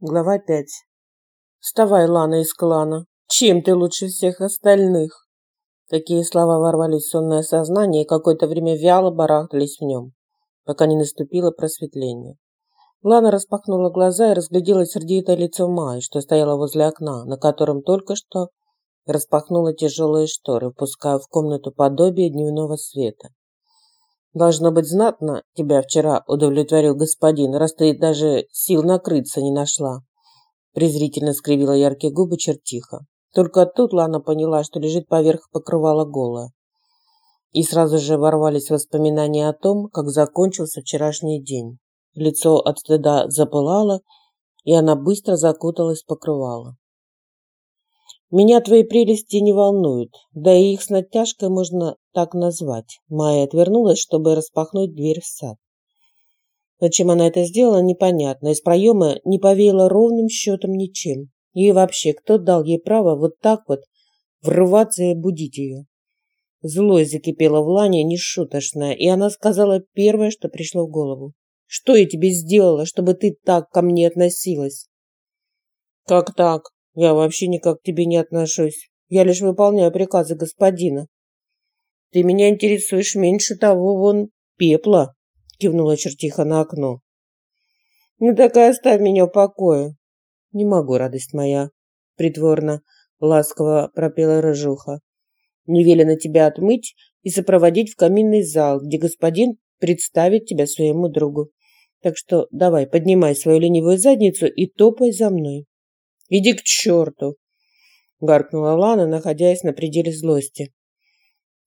Глава 5. Вставай, Лана из клана. Чем ты лучше всех остальных? Такие слова ворвались в сонное сознание и какое-то время вяло барахтались в нем, пока не наступило просветление. Лана распахнула глаза и разглядела сердитое лицо Майи, что стояла возле окна, на котором только что распахнула тяжелые шторы, впуская в комнату подобие дневного света. Должно быть знатно тебя вчера удовлетворил господин, раз ты даже сил накрыться не нашла. Презрительно скривила яркие губы чертиха. Только тут Лана поняла, что лежит поверх покрывала голая. И сразу же ворвались воспоминания о том, как закончился вчерашний день. Лицо от стыда запылало, и она быстро закуталась в покрывало. Меня твои прелести не волнуют, да и их с натяжкой можно так назвать. Майя отвернулась, чтобы распахнуть дверь в сад. Зачем она это сделала, непонятно. Из проема не повеяло ровным счетом ничем. И вообще, кто дал ей право вот так вот врываться и будить ее? Злость закипела в Лане нешуточная, и она сказала первое, что пришло в голову. «Что я тебе сделала, чтобы ты так ко мне относилась?» «Как так?» Я вообще никак к тебе не отношусь. Я лишь выполняю приказы господина. Ты меня интересуешь меньше того вон пепла, кивнула чертиха на окно. Ну так и оставь меня в покое. Не могу, радость моя, притворно, ласково пропела рыжуха. Не велено тебя отмыть и сопроводить в каминный зал, где господин представит тебя своему другу. Так что давай, поднимай свою ленивую задницу и топай за мной. Иди к черту!» — гаркнула Лана, находясь на пределе злости.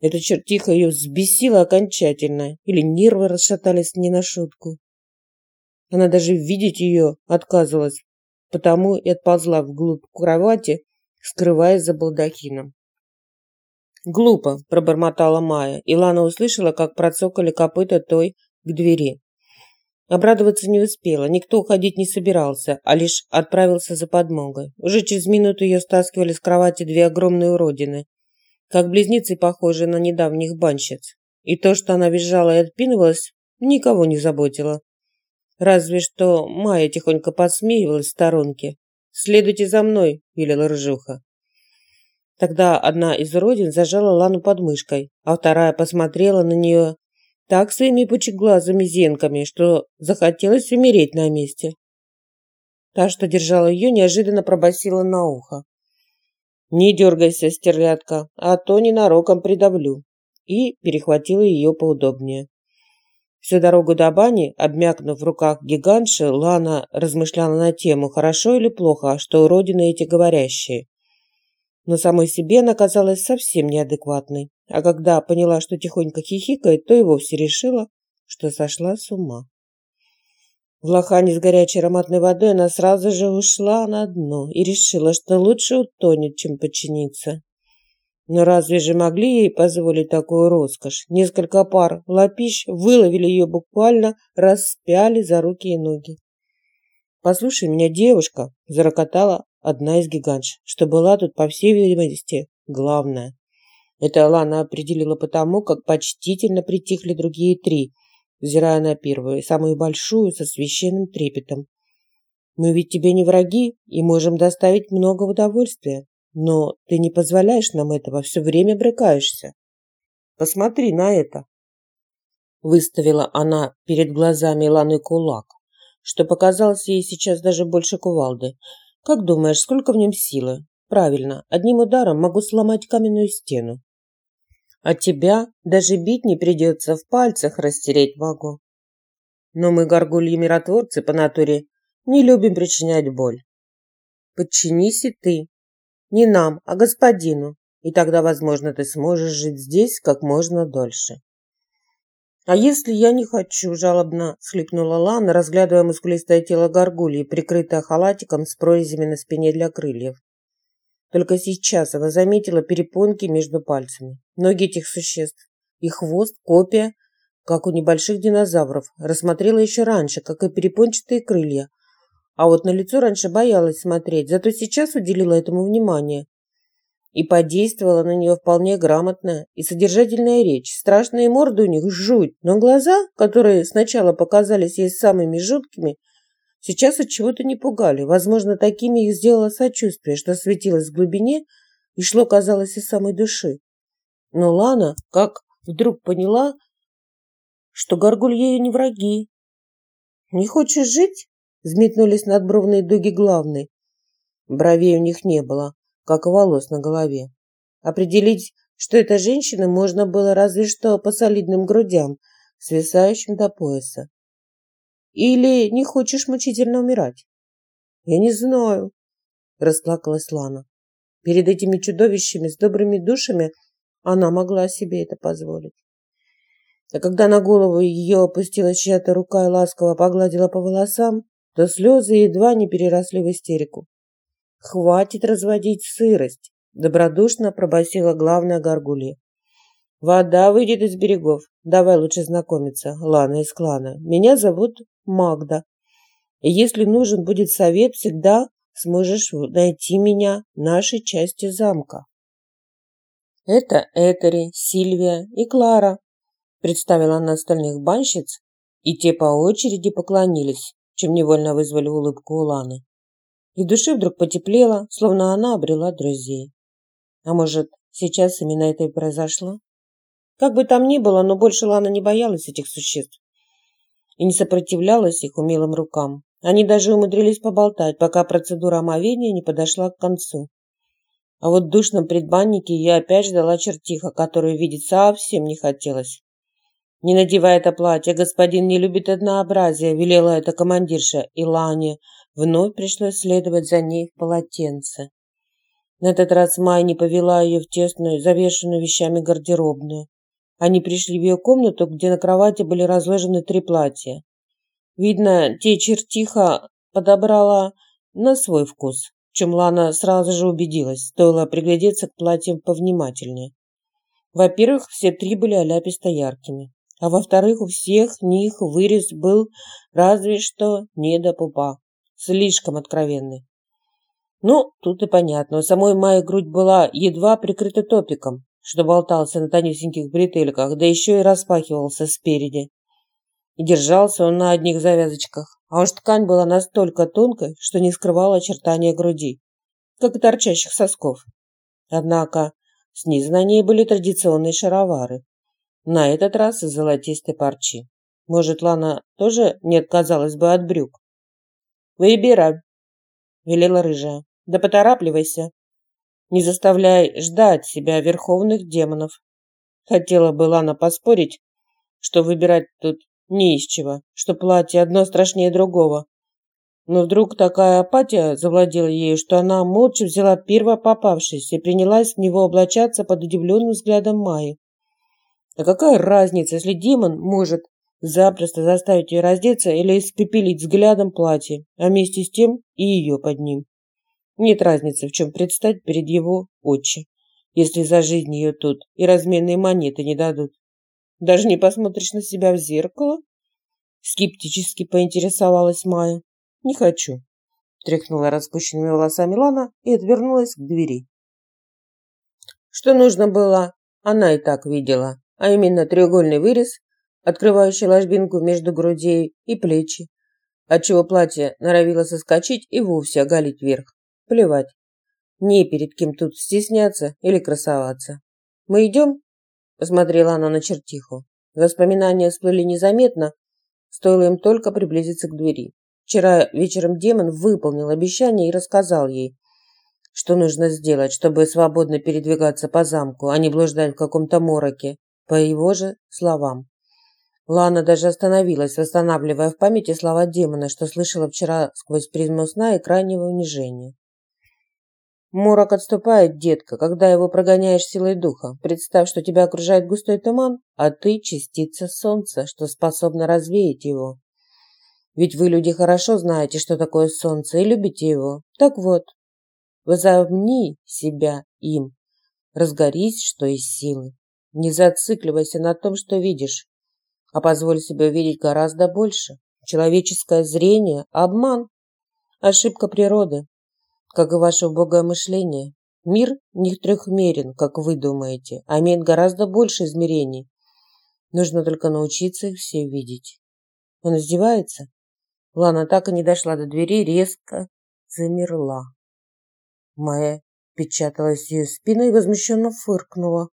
Эта чертиха ее взбесила окончательно, или нервы расшатались не на шутку. Она даже видеть ее отказывалась, потому и отползла вглубь кровати, скрываясь за балдахином. «Глупо», — пробормотала Майя, и Лана услышала, как процокали копыта той к двери. Обрадоваться не успела, никто уходить не собирался, а лишь отправился за подмогой. Уже через минуту ее стаскивали с кровати две огромные уродины, как близнецы, похожие на недавних банщиц. И то, что она визжала и отпинывалась, никого не заботило. Разве что Майя тихонько подсмеивалась в сторонке. «Следуйте за мной», — велела Рыжуха. Тогда одна из уродин зажала Лану под мышкой, а вторая посмотрела на нее так своими пучеглазыми зенками, что захотелось умереть на месте. Та, что держала ее, неожиданно пробасила на ухо. «Не дергайся, стерлядка, а то ненароком придавлю», и перехватила ее поудобнее. Всю дорогу до бани, обмякнув в руках гигантши, Лана размышляла на тему, хорошо или плохо, что уродины эти говорящие. Но самой себе она казалась совсем неадекватной а когда поняла, что тихонько хихикает, то и вовсе решила, что сошла с ума. В лохане с горячей ароматной водой она сразу же ушла на дно и решила, что лучше утонет, чем подчиниться. Но разве же могли ей позволить такую роскошь? Несколько пар лапищ выловили ее буквально, распяли за руки и ноги. «Послушай меня, девушка», – зарокотала одна из гигантш, что была тут, по всей видимости, главная. Это Алана определила потому, как почтительно притихли другие три, взирая на первую, самую большую, со священным трепетом. «Мы ведь тебе не враги и можем доставить много удовольствия, но ты не позволяешь нам этого, все время брыкаешься. Посмотри на это!» Выставила она перед глазами Ланы кулак, что показалось ей сейчас даже больше кувалды. «Как думаешь, сколько в нем силы?» «Правильно, одним ударом могу сломать каменную стену. А тебя даже бить не придется, в пальцах растереть могу. Но мы, горгульи-миротворцы по натуре, не любим причинять боль. Подчинись и ты. Не нам, а господину. И тогда, возможно, ты сможешь жить здесь как можно дольше. «А если я не хочу?» – жалобно схлипнула Лана, разглядывая мускулистое тело горгульи, прикрытое халатиком с прорезями на спине для крыльев. Только сейчас она заметила перепонки между пальцами. Ноги этих существ и хвост – копия, как у небольших динозавров. Рассмотрела еще раньше, как и перепончатые крылья. А вот на лицо раньше боялась смотреть, зато сейчас уделила этому внимание. И подействовала на нее вполне грамотная и содержательная речь. Страшные морды у них жуть, но глаза, которые сначала показались ей самыми жуткими, сейчас от чего-то не пугали. Возможно, такими их сделало сочувствие, что светилось в глубине и шло, казалось, из самой души. Но Лана, как вдруг поняла, что горгуль ею не враги. «Не хочешь жить?» – взметнулись надбровные дуги главной. Бровей у них не было, как и волос на голове. Определить, что это женщина, можно было разве что по солидным грудям, свисающим до пояса. Или не хочешь мучительно умирать? Я не знаю, расплакалась Лана. Перед этими чудовищами с добрыми душами она могла себе это позволить. А когда на голову ее опустилась чья-то рука и ласково погладила по волосам, то слезы едва не переросли в истерику. «Хватит разводить сырость!» – добродушно пробасила главная горгулья. «Вода выйдет из берегов. Давай лучше знакомиться, Лана из клана. Меня зовут Магда. Если нужен будет совет, всегда сможешь найти меня в нашей части замка». «Это Этери, Сильвия и Клара», – представила она остальных банщиц, и те по очереди поклонились, чем невольно вызвали улыбку у Ланы. И в душе вдруг потеплело, словно она обрела друзей. А может, сейчас именно это и произошло? Как бы там ни было, но больше Лана не боялась этих существ и не сопротивлялась их умелым рукам. Они даже умудрились поболтать, пока процедура омовения не подошла к концу. А вот в душном предбаннике я опять ждала чертиха, которую видеть совсем не хотелось. «Не надевай это платье, господин не любит однообразие», – велела эта командирша, и Лане вновь пришлось следовать за ней в полотенце. На этот раз Майя не повела ее в тесную, завешенную вещами гардеробную. Они пришли в ее комнату, где на кровати были разложены три платья. Видно, те чертиха подобрала на свой вкус, в чем Лана сразу же убедилась, стоило приглядеться к платьям повнимательнее. Во-первых, все три были оляписто яркими, а во-вторых, у всех них вырез был разве что не до пупа, слишком откровенный. Ну, тут и понятно, у самой Майи грудь была едва прикрыта топиком, что болтался на тонюсеньких бретельках, да еще и распахивался спереди. И держался он на одних завязочках, а уж ткань была настолько тонкой, что не скрывала очертания груди, как и торчащих сосков. Однако снизу на ней были традиционные шаровары, на этот раз из золотистой парчи. Может, Лана тоже не отказалась бы от брюк? «Выбирай», — велела рыжая. «Да поторапливайся. Не заставляй ждать себя верховных демонов. Хотела бы Лана поспорить, что выбирать тут не из чего, что платье одно страшнее другого. Но вдруг такая апатия завладела ею, что она молча взяла первое попавшееся и принялась в него облачаться под удивленным взглядом Майи. А какая разница, если демон может запросто заставить ее раздеться или испепелить взглядом платье, а вместе с тем и ее под ним? Нет разницы, в чем предстать перед его отчи, если за жизнь ее тут и разменные монеты не дадут. Даже не посмотришь на себя в зеркало? Скептически поинтересовалась Майя. Не хочу. Тряхнула распущенными волосами Лана и отвернулась к двери. Что нужно было, она и так видела, а именно треугольный вырез, открывающий ложбинку между грудей и плечи, отчего платье норовило соскочить и вовсе оголить вверх. Плевать. Не перед кем тут стесняться или красоваться. «Мы идем?» – посмотрела она на чертиху. Воспоминания всплыли незаметно, стоило им только приблизиться к двери. Вчера вечером демон выполнил обещание и рассказал ей, что нужно сделать, чтобы свободно передвигаться по замку, а не блуждать в каком-то мороке, по его же словам. Лана даже остановилась, восстанавливая в памяти слова демона, что слышала вчера сквозь призму сна и крайнего унижения. Морок отступает, детка, когда его прогоняешь силой духа. Представь, что тебя окружает густой туман, а ты частица солнца, что способна развеять его. Ведь вы, люди, хорошо знаете, что такое солнце, и любите его. Так вот, возомни себя им. Разгорись, что из силы. Не зацикливайся на том, что видишь, а позволь себе увидеть гораздо больше. Человеческое зрение – обман, ошибка природы как и ваше убогое мышление. Мир не трехмерен, как вы думаете, а имеет гораздо больше измерений. Нужно только научиться их все видеть. Он издевается? Лана так и не дошла до двери, резко замерла. Майя печаталась ее спиной и возмущенно фыркнула.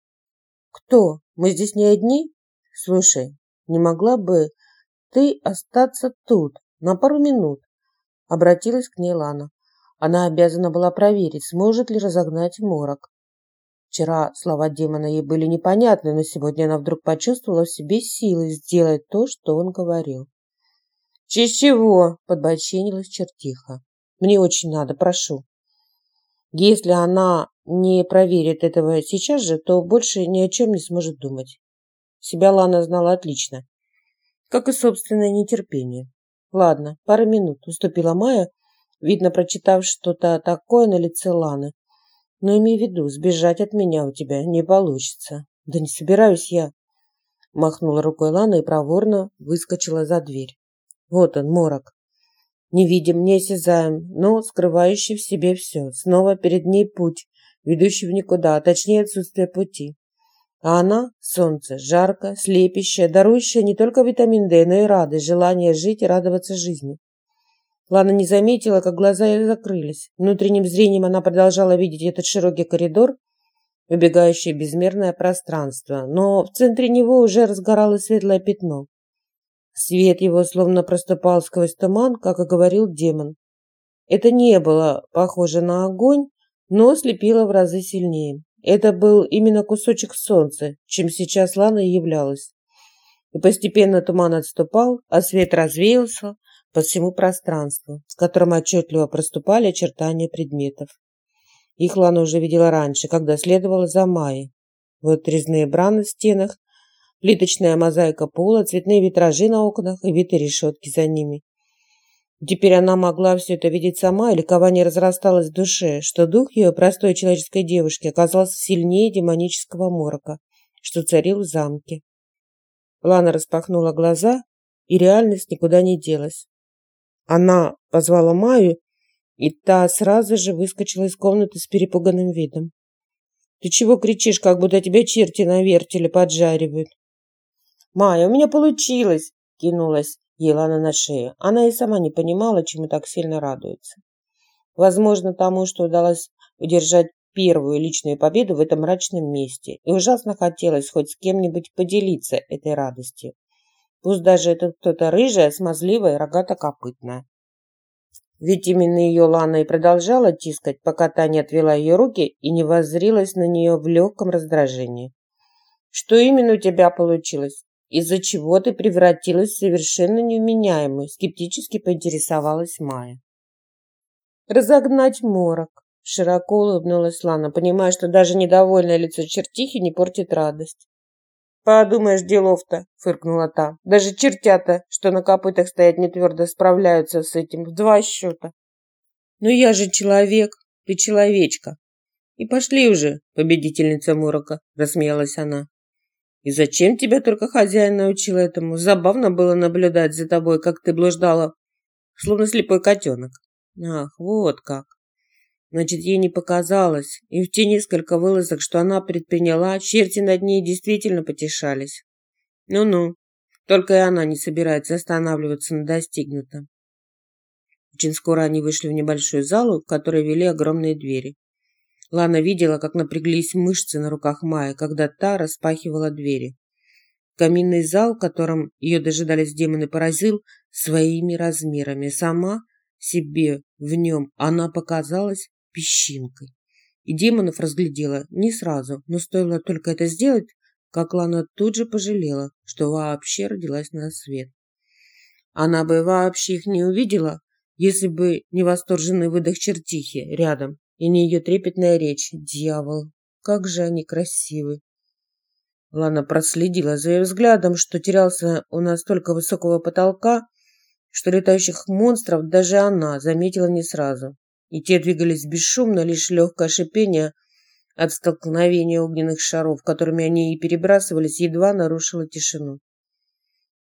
«Кто? Мы здесь не одни? Слушай, не могла бы ты остаться тут на пару минут?» Обратилась к ней Лана. Она обязана была проверить, сможет ли разогнать морок. Вчера слова демона ей были непонятны, но сегодня она вдруг почувствовала в себе силы сделать то, что он говорил. «Честь чего?» – подбоченилась чертиха. «Мне очень надо, прошу». Если она не проверит этого сейчас же, то больше ни о чем не сможет думать. Себя Лана знала отлично, как и собственное нетерпение. «Ладно, пару минут», – уступила Майя, видно, прочитав что-то такое на лице Ланы. «Но имей в виду, сбежать от меня у тебя не получится». «Да не собираюсь я», – махнула рукой Лана и проворно выскочила за дверь. Вот он, морок. Невидим, неосязаем, но скрывающий в себе все. Снова перед ней путь, ведущий в никуда, а точнее отсутствие пути. А она – солнце, жарко, слепящее, дарующее не только витамин D, но и радость, желание жить и радоваться жизни. Лана не заметила, как глаза ее закрылись. Внутренним зрением она продолжала видеть этот широкий коридор, убегающее безмерное пространство, но в центре него уже разгоралось светлое пятно. Свет его словно проступал сквозь туман, как и говорил демон. Это не было похоже на огонь, но слепило в разы сильнее. Это был именно кусочек солнца, чем сейчас Лана и являлась. И постепенно туман отступал, а свет развеялся по всему пространству, с которым отчетливо проступали очертания предметов. Их Лана уже видела раньше, когда следовала за Майей. Вот резные браны в стенах, плиточная мозаика пола, цветные витражи на окнах и витые решетки за ними. Теперь она могла все это видеть сама, и ликование разрасталось в душе, что дух ее, простой человеческой девушки, оказался сильнее демонического морока, что царил в замке. Лана распахнула глаза, и реальность никуда не делась. Она позвала Маю, и та сразу же выскочила из комнаты с перепуганным видом. «Ты чего кричишь, как будто тебя черти на вертеле поджаривают?» «Майя, у меня получилось!» – кинулась Елана на шею. Она и сама не понимала, чему так сильно радуется. Возможно, тому, что удалось удержать первую личную победу в этом мрачном месте, и ужасно хотелось хоть с кем-нибудь поделиться этой радостью. Пусть даже это кто-то рыжая, смазливая и рогато-копытная. Ведь именно ее Лана и продолжала тискать, пока та не отвела ее руки и не воззрилась на нее в легком раздражении. «Что именно у тебя получилось? Из-за чего ты превратилась в совершенно невменяемую, скептически поинтересовалась Майя. Разогнать морок. Широко улыбнулась Лана, понимая, что даже недовольное лицо чертихи не портит радость. «Подумаешь, делов-то!» — фыркнула та. «Даже чертята, что на копытах стоят не твердо, справляются с этим в два счета». «Ну я же человек, ты человечка!» «И пошли уже, победительница Морока!» — рассмеялась она. И зачем тебя только хозяин научил этому? Забавно было наблюдать за тобой, как ты блуждала, словно слепой котенок. Ах, вот как. Значит, ей не показалось, и в те несколько вылазок, что она предприняла, черти над ней действительно потешались. Ну-ну, только и она не собирается останавливаться на достигнутом. Очень скоро они вышли в небольшую залу, в которой вели огромные двери. Лана видела, как напряглись мышцы на руках Майи, когда та распахивала двери. Каминный зал, в котором ее дожидались демоны, поразил своими размерами. Сама себе в нем она показалась песчинкой. И демонов разглядела не сразу, но стоило только это сделать, как Лана тут же пожалела, что вообще родилась на свет. Она бы вообще их не увидела, если бы не восторженный выдох чертихи рядом и не ее трепетная речь. Дьявол, как же они красивы. Лана проследила за ее взглядом, что терялся у настолько высокого потолка, что летающих монстров даже она заметила не сразу. И те двигались бесшумно, лишь легкое шипение от столкновения огненных шаров, которыми они и перебрасывались, едва нарушило тишину.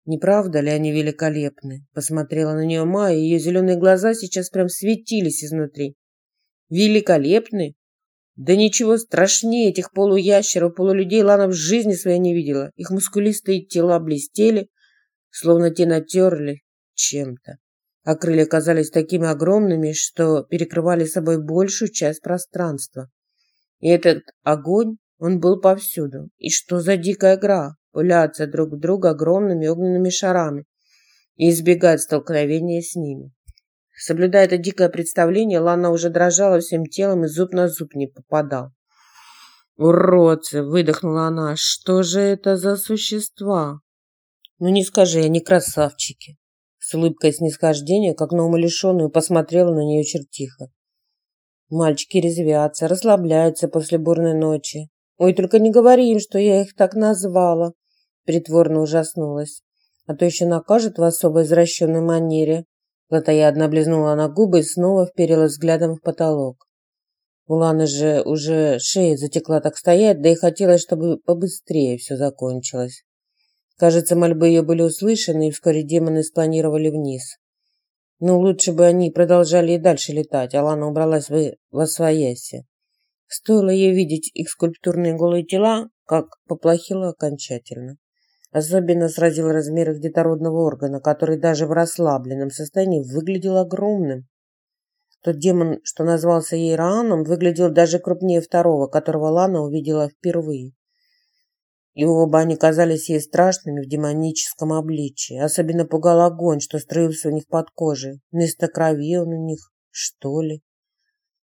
Не правда ли они великолепны? Посмотрела на нее Майя, ее зеленые глаза сейчас прям светились изнутри. Великолепны? Да ничего страшнее этих полуящеров, полулюдей Лана в жизни своей не видела. Их мускулистые тела блестели, словно те натерли чем-то. а крылья казались такими огромными, что перекрывали собой большую часть пространства. И этот огонь, он был повсюду. И что за дикая игра? Пуляться друг в друга огромными огненными шарами и избегать столкновения с ними. Соблюдая это дикое представление, Лана уже дрожала всем телом и зуб на зуб не попадал. «Уродцы!» – выдохнула она. «Что же это за существа?» «Ну не скажи, они красавчики!» С улыбкой снисхождения, как на умалишенную, посмотрела на нее чертиха. Мальчики резвятся, расслабляются после бурной ночи. Ой, только не говори им, что я их так назвала. Притворно ужаснулась. А то еще накажут в особо извращенной манере. Платоядно облизнула на губы и снова вперила взглядом в потолок. У Ланы же уже шея затекла так стоять, да и хотелось, чтобы побыстрее все закончилось. Кажется, мольбы ее были услышаны, и вскоре демоны спланировали вниз. Но лучше бы они продолжали и дальше летать, а Лана убралась в освояси. Стоило ей видеть их скульптурные голые тела, как поплохело окончательно. Особенно сразил размер их детородного органа, который даже в расслабленном состоянии выглядел огромным. Тот демон, что назвался ей Рааном, выглядел даже крупнее второго, которого Лана увидела впервые. И оба они казались ей страшными в демоническом обличии. Особенно пугал огонь, что строился у них под кожей. Вместо крови он у них, что ли.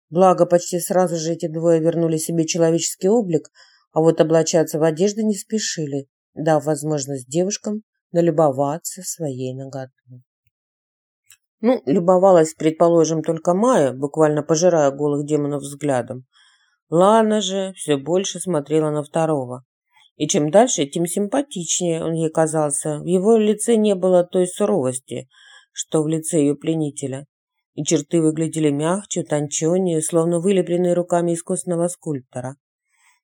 Благо, почти сразу же эти двое вернули себе человеческий облик, а вот облачаться в одежды не спешили, дав возможность девушкам налюбоваться своей наготой. Ну, любовалась, предположим, только Майя, буквально пожирая голых демонов взглядом. Лана же все больше смотрела на второго. И чем дальше, тем симпатичнее он ей казался. В его лице не было той суровости, что в лице ее пленителя. И черты выглядели мягче, утонченнее, словно вылепленные руками искусственного скульптора.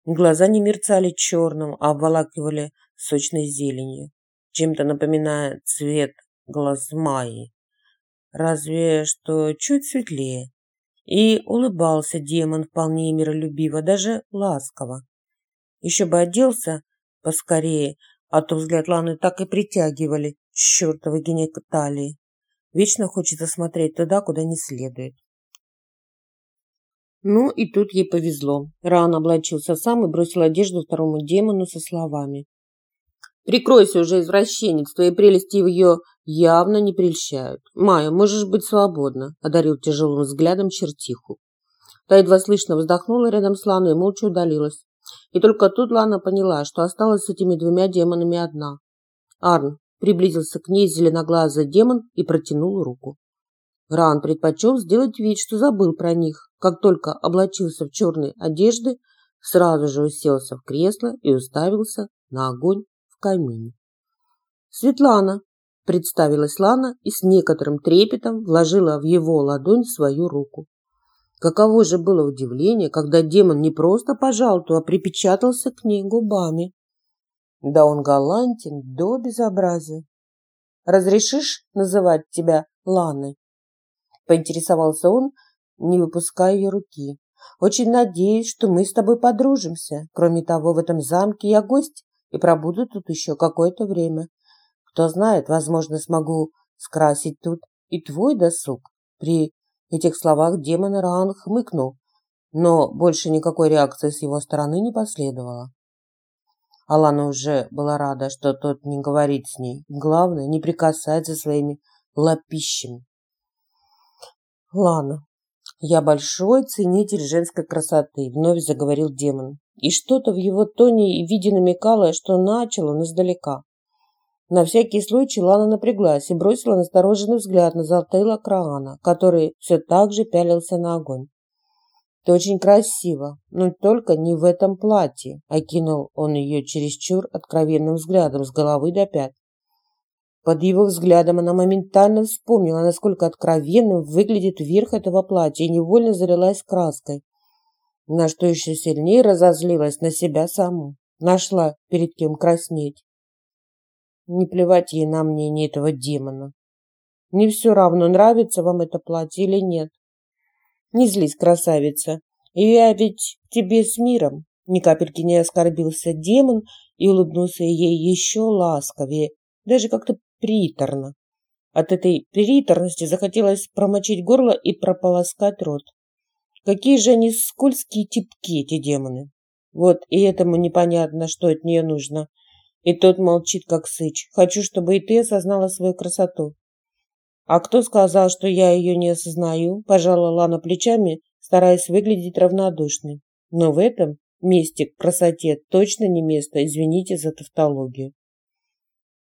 Глаза не мерцали черным, а обволакивали сочной зеленью, чем-то напоминая цвет глаз Майи. Разве что чуть светлее. И улыбался демон вполне миролюбиво, даже ласково. Еще бы оделся поскорее, а то взгляд Ланы так и притягивали чертовы гениталии. Вечно хочется смотреть туда, куда не следует. Ну и тут ей повезло. Ран облачился сам и бросил одежду второму демону со словами. «Прикройся уже, извращенец, твои прелести в ее явно не прельщают. Майя, можешь быть свободна», – одарил тяжелым взглядом чертиху. Та едва слышно вздохнула рядом с Ланой и молча удалилась. И только тут Лана поняла, что осталась с этими двумя демонами одна. Арн приблизился к ней зеленоглазый демон и протянул руку. Ран предпочел сделать вид, что забыл про них. Как только облачился в черные одежды, сразу же уселся в кресло и уставился на огонь в камине. Светлана, представилась Лана и с некоторым трепетом вложила в его ладонь свою руку. Каково же было удивление, когда демон не просто пожал ту, а припечатался к ней губами. Да он галантен до безобразия. «Разрешишь называть тебя Ланой?» Поинтересовался он, не выпуская ее руки. «Очень надеюсь, что мы с тобой подружимся. Кроме того, в этом замке я гость и пробуду тут еще какое-то время. Кто знает, возможно, смогу скрасить тут и твой досуг. При этих словах демон Раан хмыкнул, но больше никакой реакции с его стороны не последовало. Алана уже была рада, что тот не говорит с ней. Главное, не прикасается своими лапищами. Лана, я большой ценитель женской красоты, вновь заговорил демон. И что-то в его тоне и виде намекало, что начал он издалека. На всякий случай Лана напряглась и бросила настороженный взгляд на Залтейла Краана, который все так же пялился на огонь. «Ты очень красиво, но только не в этом платье», – окинул он ее чересчур откровенным взглядом с головы до пят. Под его взглядом она моментально вспомнила, насколько откровенным выглядит верх этого платья и невольно залилась краской, на что еще сильнее разозлилась на себя саму. Нашла перед кем краснеть. Не плевать ей на мнение этого демона. Не все равно, нравится вам это платье или нет. Не злись, красавица. Я ведь тебе с миром. Ни капельки не оскорбился демон и улыбнулся ей еще ласковее, даже как-то приторно. От этой приторности захотелось промочить горло и прополоскать рот. Какие же они скользкие типки, эти демоны. Вот и этому непонятно, что от нее нужно. И тот молчит, как сыч. Хочу, чтобы и ты осознала свою красоту. А кто сказал, что я ее не осознаю? Пожала Лана плечами, стараясь выглядеть равнодушной. Но в этом месте к красоте точно не место, извините за тавтологию.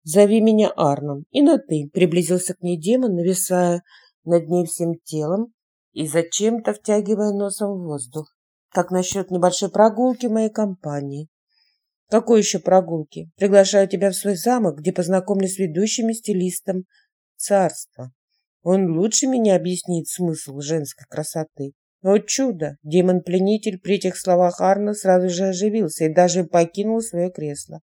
«Зови меня Арном, и на «ты», — приблизился к ней демон, нависая над ней всем телом и зачем-то втягивая носом в воздух. «Как насчет небольшой прогулки моей компании?» «Какой еще прогулки? Приглашаю тебя в свой замок, где познакомлюсь с ведущими стилистом царства. Он лучше меня объяснит смысл женской красоты». О чудо! Демон-пленитель при этих словах Арна сразу же оживился и даже покинул свое кресло.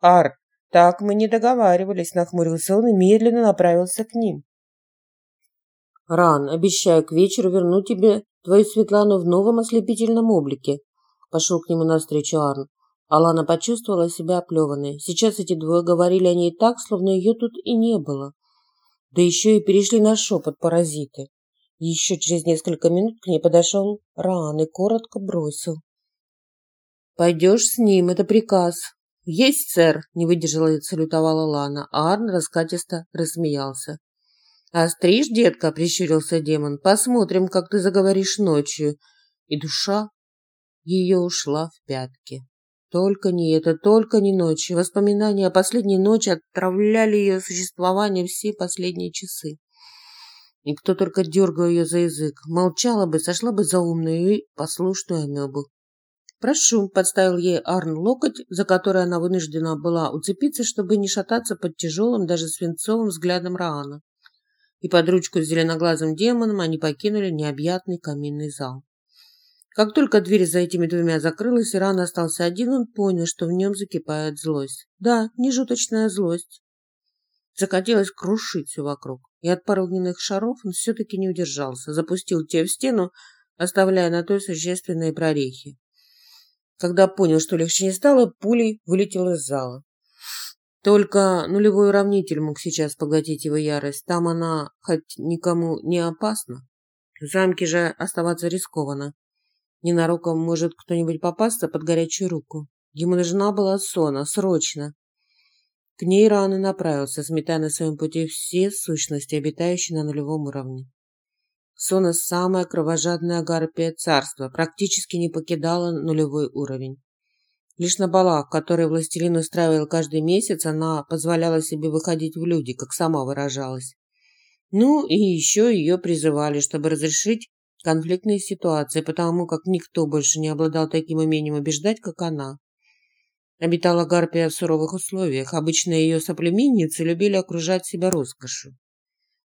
«Ар, так мы не договаривались», — нахмурился он и медленно направился к ним. «Ран, обещаю к вечеру вернуть тебе твою Светлану в новом ослепительном облике», — пошел к нему навстречу Арн. Алана почувствовала себя оплеванной. Сейчас эти двое говорили о ней так, словно ее тут и не было. Да еще и перешли на шепот паразиты. Еще через несколько минут к ней подошел Ран и коротко бросил. «Пойдешь с ним, это приказ. «Есть, сэр!» – не выдержала и салютовала Лана, а Арн раскатисто рассмеялся. «Остришь, детка?» – прищурился демон. «Посмотрим, как ты заговоришь ночью». И душа ее ушла в пятки. Только не это, только не ночь. Воспоминания о последней ночи отравляли ее существование все последние часы. И кто только дергал ее за язык, молчала бы, сошла бы за умную и послушную амебу. «Прошу», — подставил ей Арн локоть, за который она вынуждена была уцепиться, чтобы не шататься под тяжелым, даже свинцовым взглядом Раана. И под ручку с зеленоглазым демоном они покинули необъятный каминный зал. Как только дверь за этими двумя закрылась, и Ран остался один, он понял, что в нем закипает злость. Да, нежуточная злость. Захотелось крушить все вокруг. И от пары огненных шаров он все-таки не удержался, запустил те в стену, оставляя на той существенные прорехи. Когда понял, что легче не стало, пулей вылетел из зала. Только нулевой уравнитель мог сейчас поглотить его ярость. Там она хоть никому не опасна. В замке же оставаться рискованно. Ненароком может кто-нибудь попасться под горячую руку. Ему нужна была Сона, срочно. К ней рано направился, сметая на своем пути все сущности, обитающие на нулевом уровне. Сона, самая кровожадная гарпия царства, практически не покидала нулевой уровень. Лишь на балах, которые властелин устраивал каждый месяц, она позволяла себе выходить в люди, как сама выражалась. Ну и еще ее призывали, чтобы разрешить конфликтные ситуации, потому как никто больше не обладал таким умением убеждать, как она. Обитала Гарпия в суровых условиях. Обычно ее соплеменницы любили окружать себя роскошью.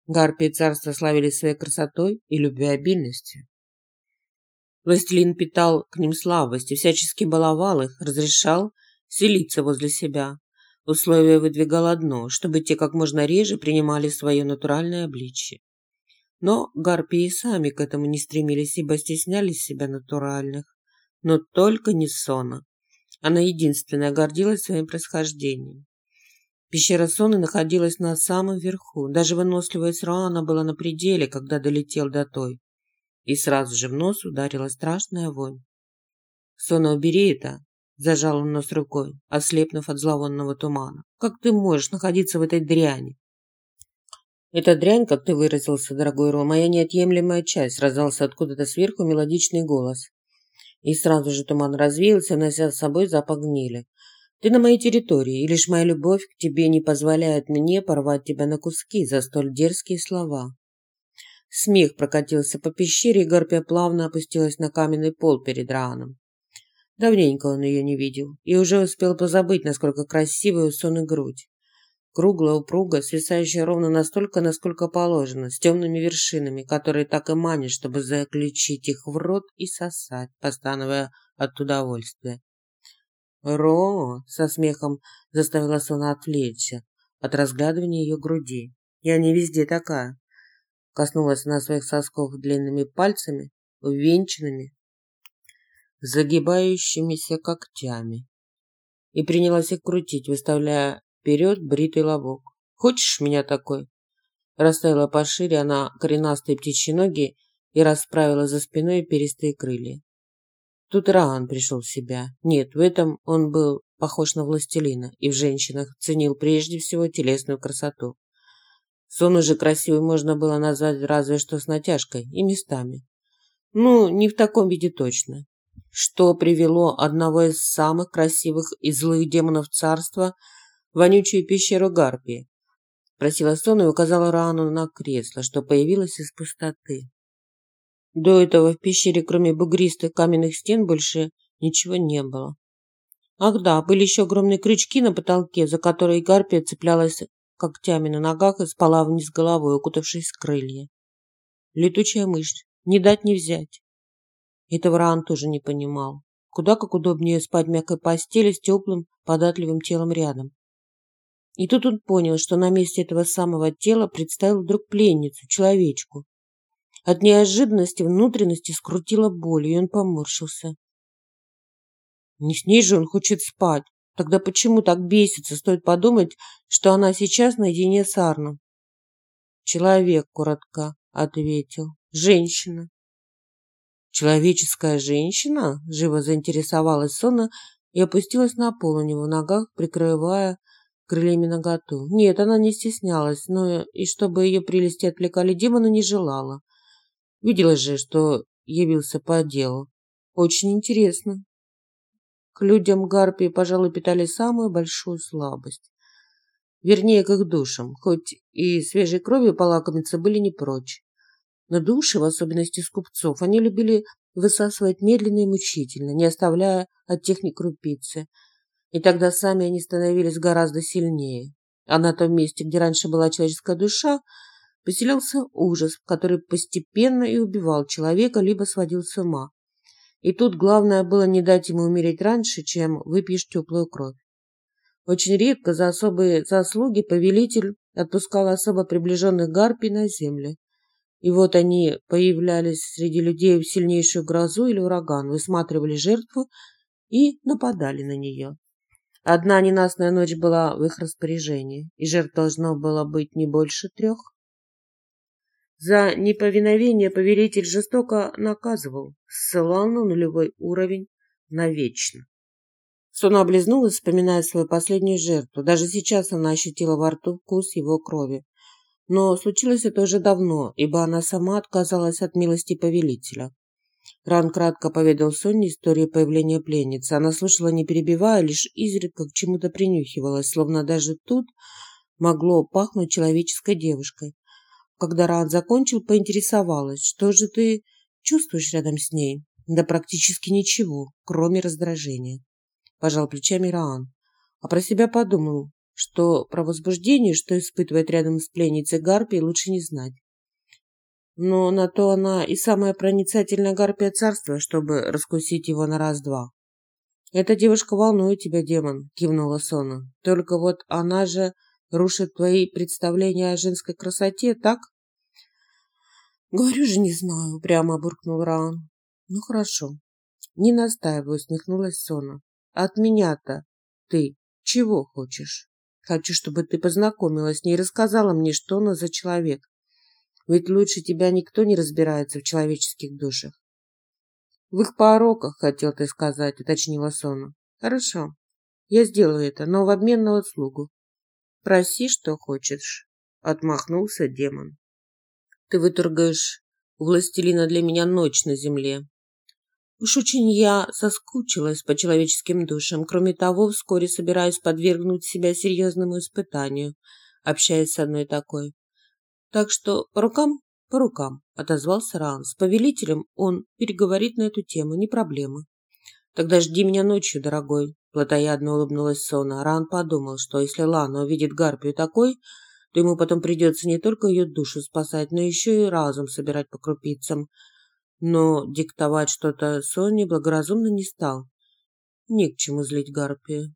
Гарпии царства славились своей красотой и любвеобильностью. Властелин питал к ним слабость и всячески баловал их, разрешал селиться возле себя. Условие выдвигал одно, чтобы те как можно реже принимали свое натуральное обличье. Но гарпии сами к этому не стремились, ибо стеснялись себя натуральных. Но только не Сона. Она единственная гордилась своим происхождением. Пещера Соны находилась на самом верху. Даже выносливость Руана была на пределе, когда долетел до той. И сразу же в нос ударила страшная вонь. «Сона, убери это!» – зажал он нос рукой, ослепнув от зловонного тумана. «Как ты можешь находиться в этой дряни?» «Эта дрянь, как ты выразился, дорогой Ро, моя неотъемлемая часть», – раздался откуда-то сверху мелодичный голос. И сразу же туман развеялся, нося с собой запах гнили. Ты на моей территории, и лишь моя любовь к тебе не позволяет мне порвать тебя на куски за столь дерзкие слова. Смех прокатился по пещере, и Гарпия плавно опустилась на каменный пол перед Рааном. Давненько он ее не видел и уже успел позабыть, насколько красивая у Соны грудь. Круглая, упругая, свисающая ровно настолько, насколько положено, с темными вершинами, которые так и манят, чтобы заключить их в рот и сосать, постановая от удовольствия. «Ро!» — со смехом заставила Сона отвлечься от разглядывания ее груди. «Я не везде такая!» Коснулась она своих сосков длинными пальцами, увенчанными, загибающимися когтями, и принялась их крутить, выставляя вперед бритый лобок. «Хочешь меня такой?» Расставила пошире она коренастые птичьи ноги и расправила за спиной перистые крылья. Тут Раан пришел в себя. Нет, в этом он был похож на властелина и в женщинах ценил прежде всего телесную красоту. Сон уже красивый можно было назвать разве что с натяжкой и местами. Ну, не в таком виде точно. Что привело одного из самых красивых и злых демонов царства в вонючую пещеру Гарпии? Просила Сон и указала Раану на кресло, что появилось из пустоты. До этого в пещере, кроме бугристых каменных стен, больше ничего не было. Ах да, были еще огромные крючки на потолке, за которые гарпия цеплялась когтями на ногах и спала вниз головой, укутавшись в крылья. Летучая мышь, не дать не взять. Этого Раан тоже не понимал. Куда как удобнее спать в мягкой постели с теплым, податливым телом рядом. И тут он понял, что на месте этого самого тела представил вдруг пленницу, человечку. От неожиданности внутренности скрутило боль, и он поморщился. Не с ней же он хочет спать. Тогда почему так бесится? Стоит подумать, что она сейчас наедине с Арном. Человек, коротко ответил. Женщина. Человеческая женщина? Живо заинтересовалась Сона и опустилась на пол у него в ногах, прикрывая крыльями наготу. Нет, она не стеснялась, но и чтобы ее прелести отвлекали демона, не желала. Видела же, что явился по делу. Очень интересно. К людям гарпии, пожалуй, питали самую большую слабость. Вернее, к их душам, хоть и свежей кровью полакомиться были не прочь. Но души, в особенности скупцов, они любили высасывать медленно и мучительно, не оставляя от тех ни крупицы. И тогда сами они становились гораздо сильнее. А на том месте, где раньше была человеческая душа, поселялся ужас, который постепенно и убивал человека, либо сводил с ума. И тут главное было не дать ему умереть раньше, чем выпьешь теплую кровь. Очень редко за особые заслуги повелитель отпускал особо приближенных гарпий на землю. И вот они появлялись среди людей в сильнейшую грозу или ураган, высматривали жертву и нападали на нее. Одна ненастная ночь была в их распоряжении, и жертв должно было быть не больше трех. За неповиновение повелитель жестоко наказывал, ссылал на нулевой уровень навечно. Сона облизнулась, вспоминая свою последнюю жертву. Даже сейчас она ощутила во рту вкус его крови. Но случилось это уже давно, ибо она сама отказалась от милости повелителя. Ран кратко поведал Соне историю появления пленницы. Она слушала, не перебивая, лишь изредка к чему-то принюхивалась, словно даже тут могло пахнуть человеческой девушкой. Когда Ран закончил, поинтересовалась, что же ты чувствуешь рядом с ней? Да практически ничего, кроме раздражения. Пожал плечами Раан, а про себя подумал, что про возбуждение, что испытывает рядом с пленницей Гарпией, лучше не знать. Но на то она и самая проницательная Гарпия царства, чтобы раскусить его на раз-два. «Эта девушка волнует тебя, демон», — кивнула Сона. «Только вот она же рушит твои представления о женской красоте, так? Говорю же, не знаю, прямо буркнул Раан. Ну хорошо. Не настаиваю, усмехнулась Сона. От меня-то ты чего хочешь? Хочу, чтобы ты познакомилась с ней и рассказала мне, что она за человек. Ведь лучше тебя никто не разбирается в человеческих душах. В их пороках, хотел ты сказать, уточнила Сона. Хорошо, я сделаю это, но в обмен на услугу. Проси, что хочешь, отмахнулся демон. Ты выторгаешь у властелина для меня ночь на земле. Уж очень я соскучилась по человеческим душам. Кроме того, вскоре собираюсь подвергнуть себя серьезному испытанию, общаясь с одной такой. Так что по рукам, по рукам, отозвался Раан. С повелителем он переговорит на эту тему, не проблема. Тогда жди меня ночью, дорогой. Платоядно улыбнулась Сона. Ран подумал, что если Лана увидит Гарпию такой, то ему потом придется не только ее душу спасать, но еще и разум собирать по крупицам. Но диктовать что-то Соне благоразумно не стал. Не к чему злить Гарпию.